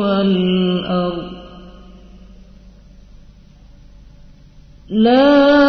والأرض. لا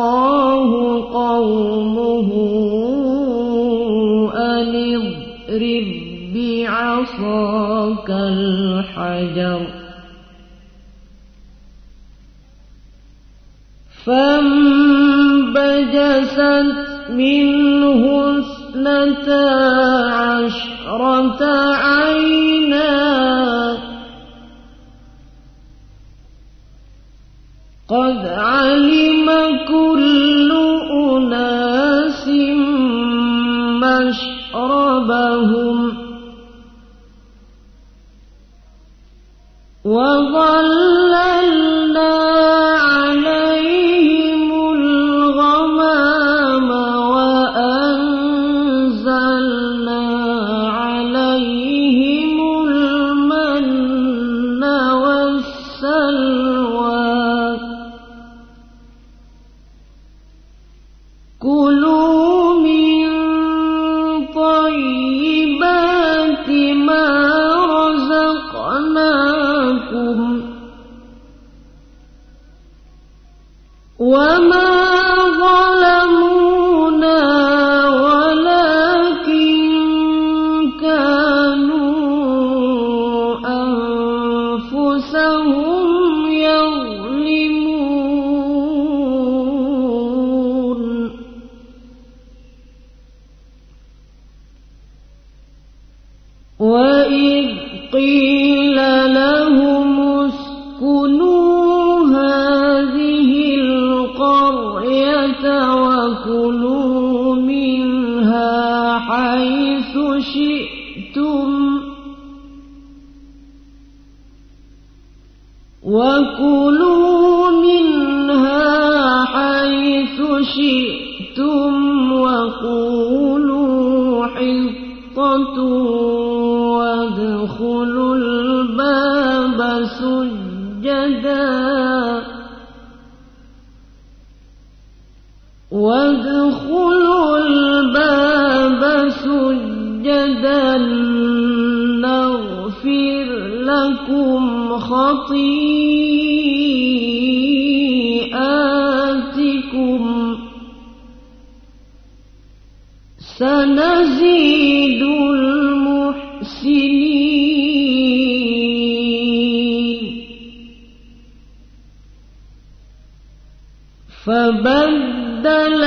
الله قومه أن اضرب بعصاك الحجر فانبجست منه اثنتا عشرة عينا قد علم لهم وظل حيث شئتم. وكلوا منها حيث شئتم وقولوا حطة وادخلوا الباب سجدا. لكم خطيئاتكم سنزيد المحسنين. فبدل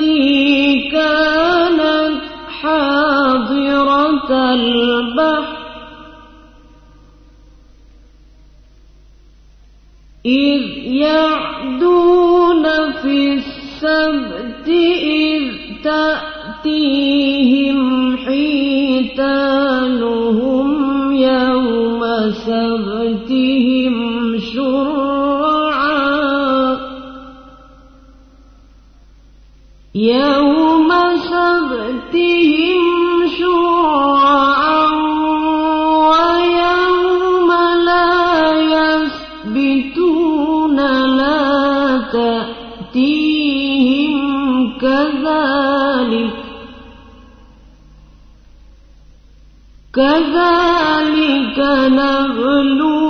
التي كانت حاضرة البحر. إذ يعدون في السبت إذ تأتيهم حيتانهم يوم سبتهم شرعا يوم سبتهم ويوم لا يسبتون لا تأتيهم كذلك نبلوهم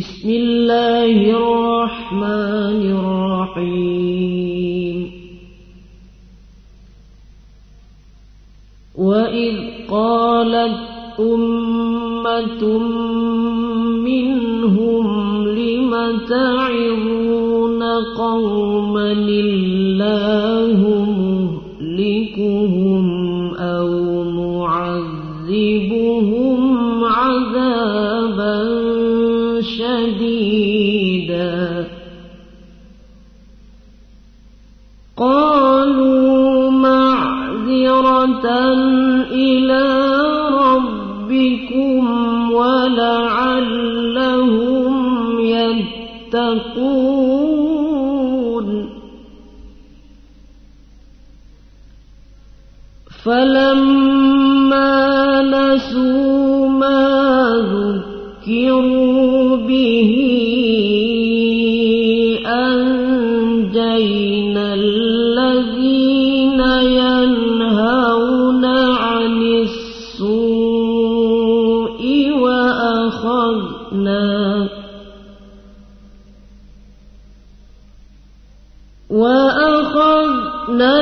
بسم الله الرحمن الرحيم وإذ قالت أمة منهم لم تعظون قوما الله مهلكهم قالوا معذرة إلى ربكم ولعلهم يتقون. فلما وأخذنا وأخذنا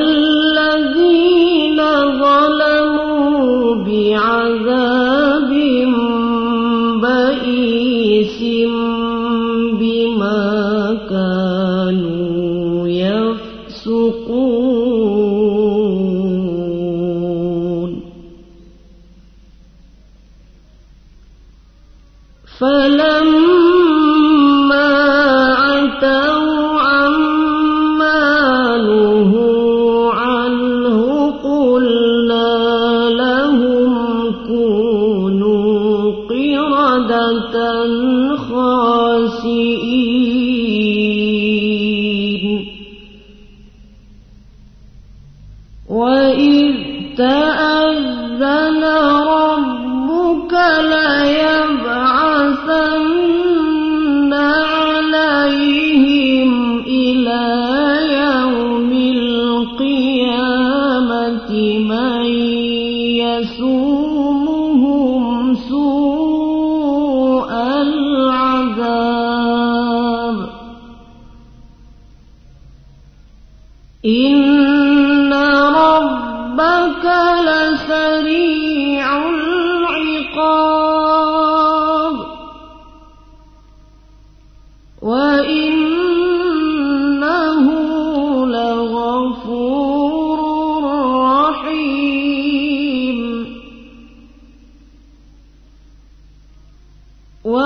وإذ تأذن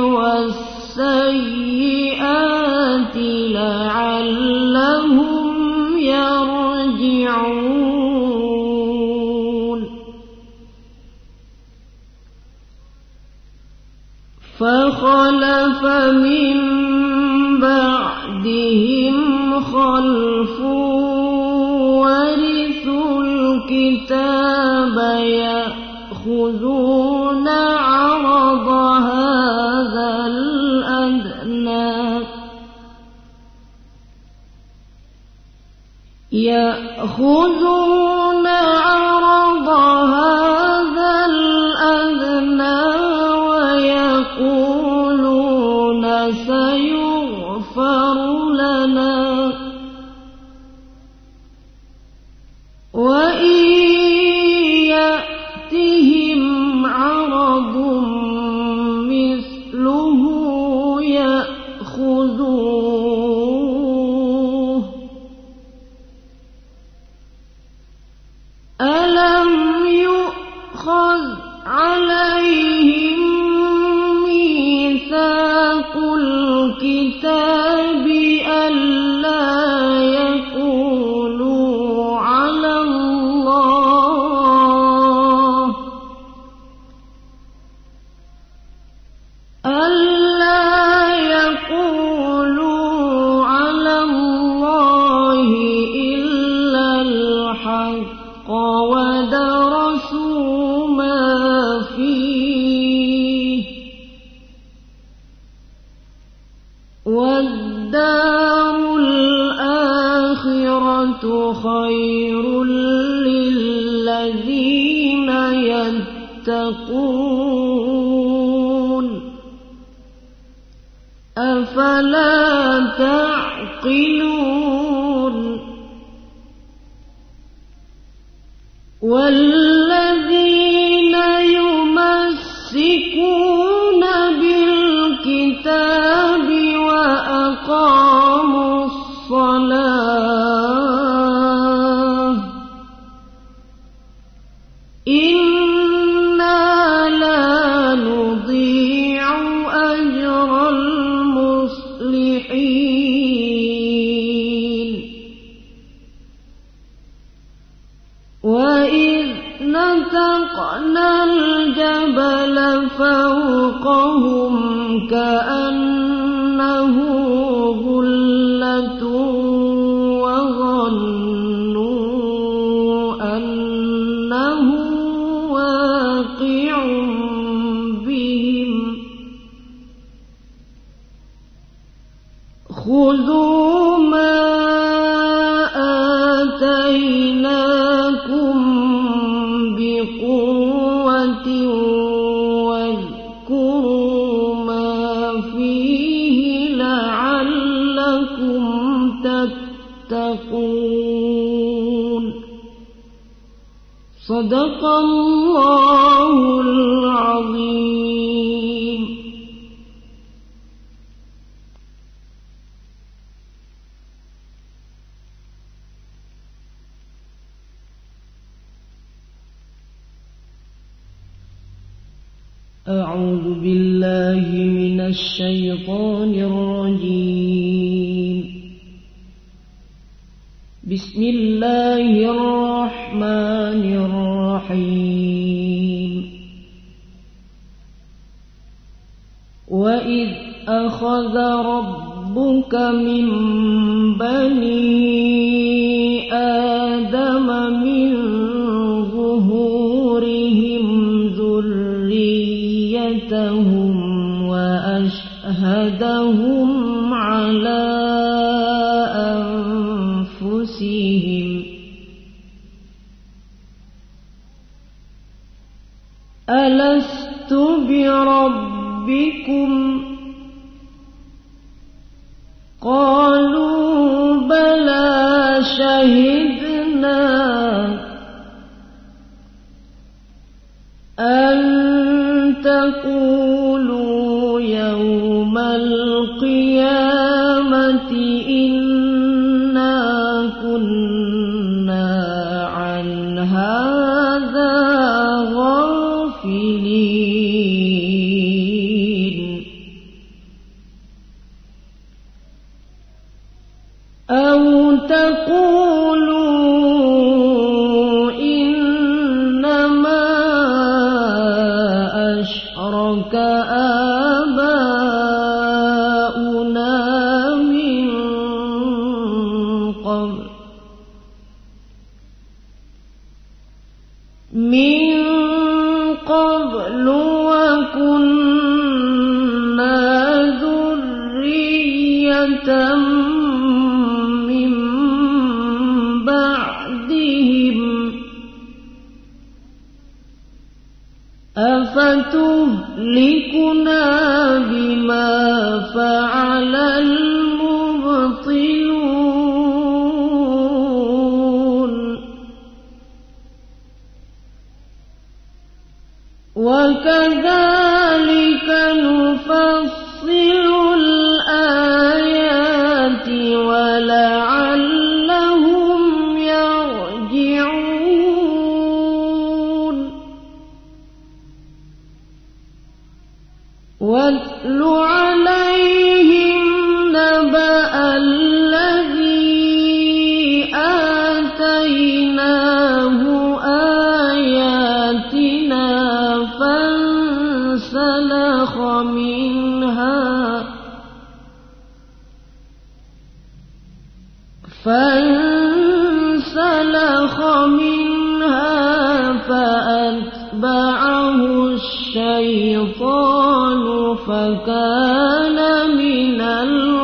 والسيئات لعلهم يرجعون. فخلف من بعدهم خلف ورثوا الكتاب يأخذون عرضا يأخذون عرض Así وَأَيْدَيْنَاكُمْ بِقُوَّةٍ وَاذْكُرُوا مَا فِيهِ لَعَلَّكُمْ تَتَّقُونَ صدق الشيطان الرجيم. بسم الله الرحمن الرحيم. وإذ أخذ ربك من بني آدم من ظهورهم ذريته وأشهدهم على أنفسهم ألست بربكم قالوا بلى شهدنا غافلين وكذلك الشيطان فكان من الغاوين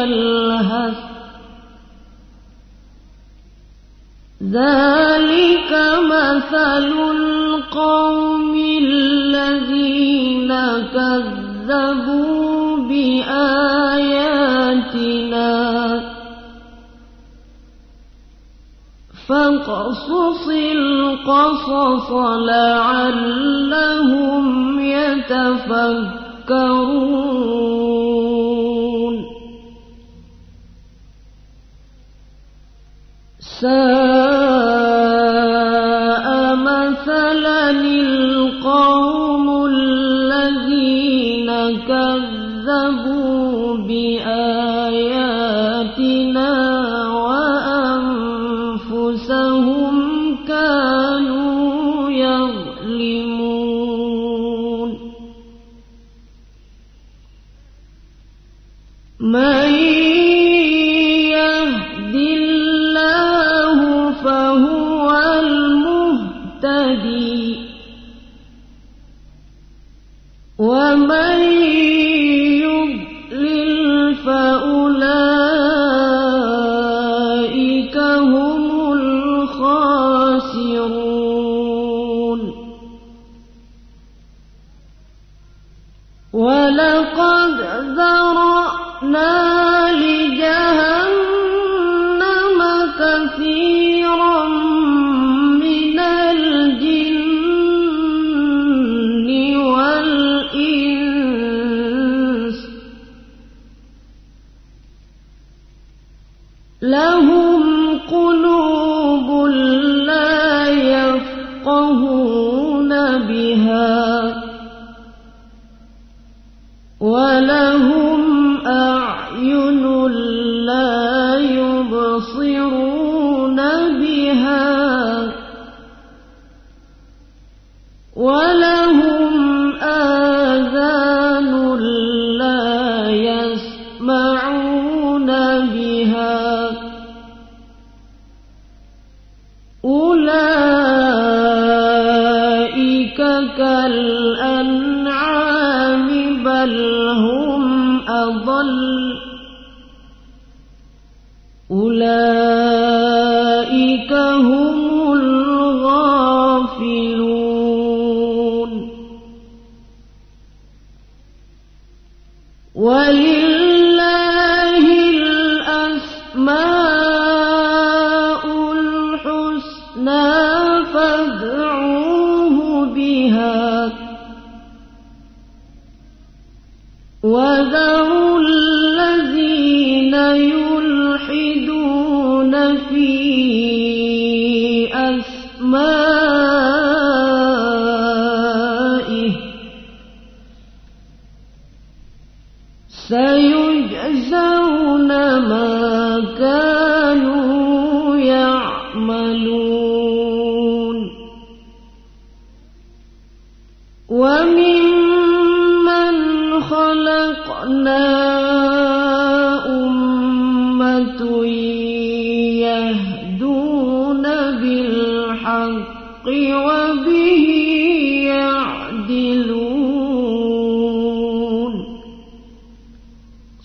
يلهث ذلك مثل القوم الذين كذبوا بآياتنا. فاقصص القصص لعلهم يتفكرون. ساء مثلا القوم الذين كذبوا بآياتنا وأنفسهم كانوا يظلمون. من يكفرون بها وله 吗？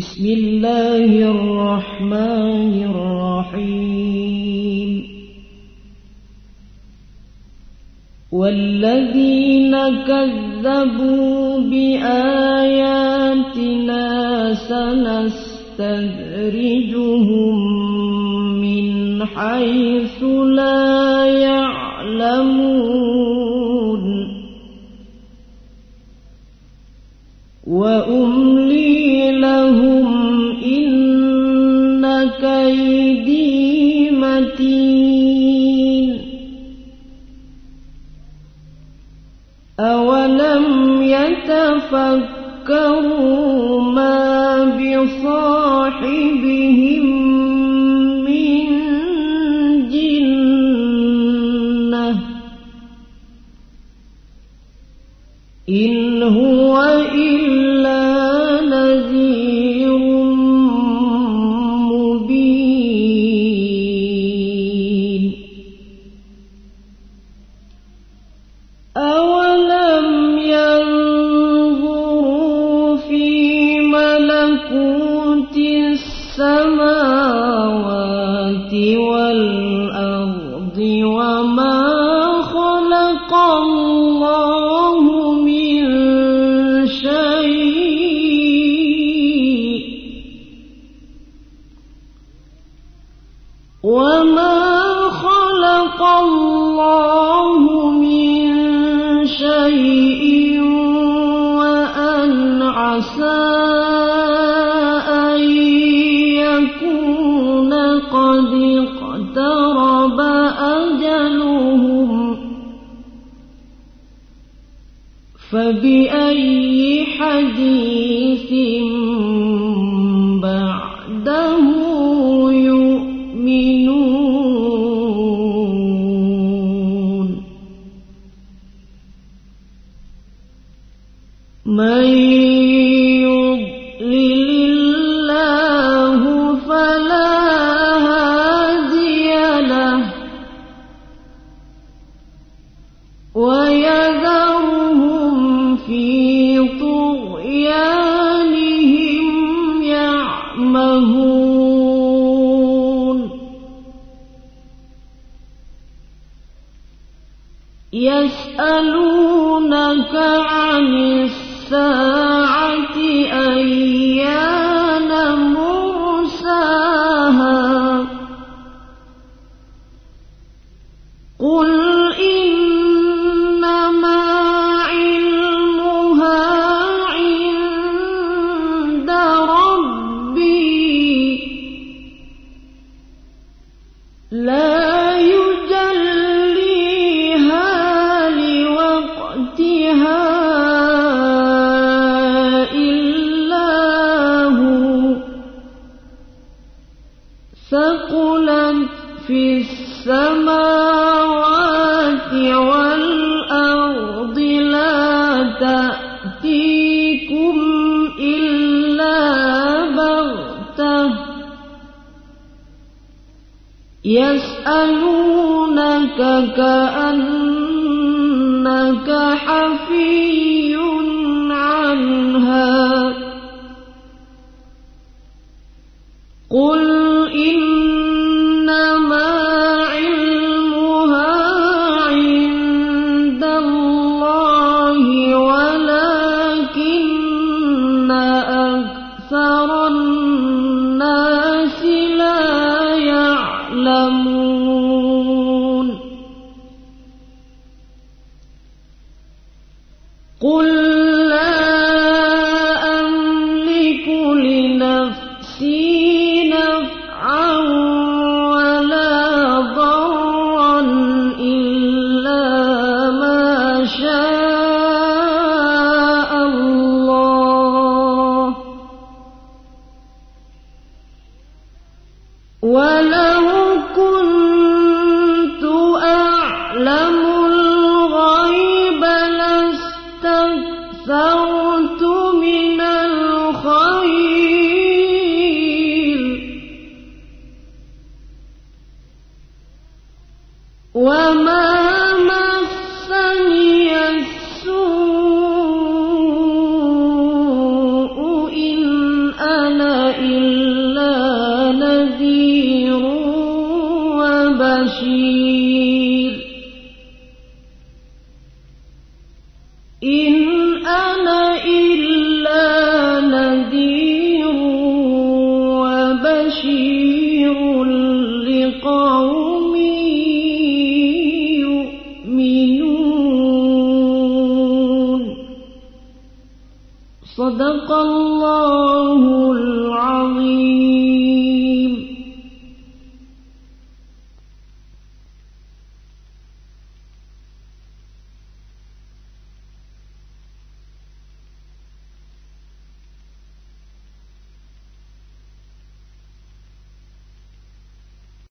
بسم الله الرحمن الرحيم. والذين كذبوا بآياتنا سنستدرجهم من حيث لا يعلمون. وأولئك يضلل السماوات والأرض لا تأتيكم إلا بغتة. يسألونك كأنك حفي عنها. قل namu